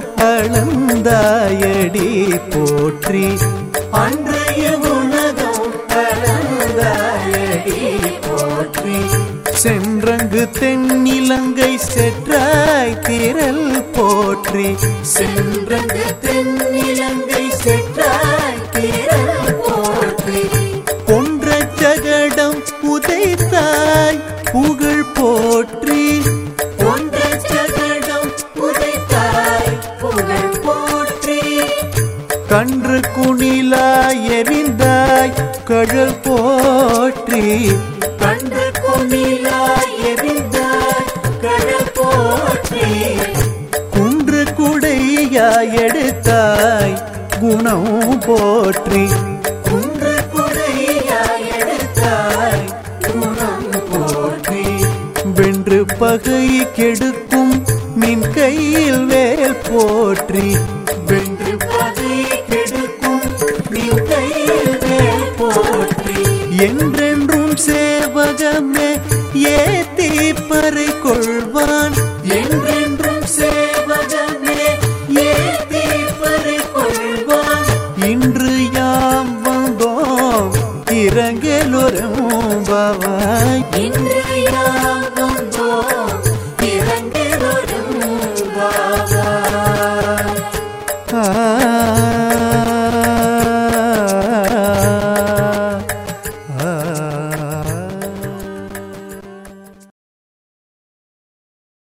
அளந்தாயடி போற்றி. அன்றைய உலகம் கலந்தாயடி போற்றி. சென்றங்கு தென்னிலங்கை செற்றாய் திரள் போற்றி. சென்றங்கு தென்னிலங்கை செற்றாய் திரள் போற்றி. கொன்ற ஜகடம் உதைத்தாய் புகழ் போற்றி. கன்று குணிலாய் எரிந்தாய் கழல் போற்றி. கன்று குமிழாய் எரிந்தாய் கடல் போற்றி. குன்று குடையாய் எடுத்தாய் குணம் போற்றி. குன்று குடையாய் எடுத்தாய் குணம் போற்றி. வென்று பகை கெடுக்கும் நின் கையில் வேல் போற்றி. என்றென்றும் சேவகமே ஏத்தி பறை கொள்வான். என்றென்றும் சேவகமே ஏத்தி பறை கொள்வான். இன்று யாம் வந்தோம் இறங்கலொரும் பவாய் இன்று யாம் வந்தோம் இறங்கலொரும் பவாய் ஆ.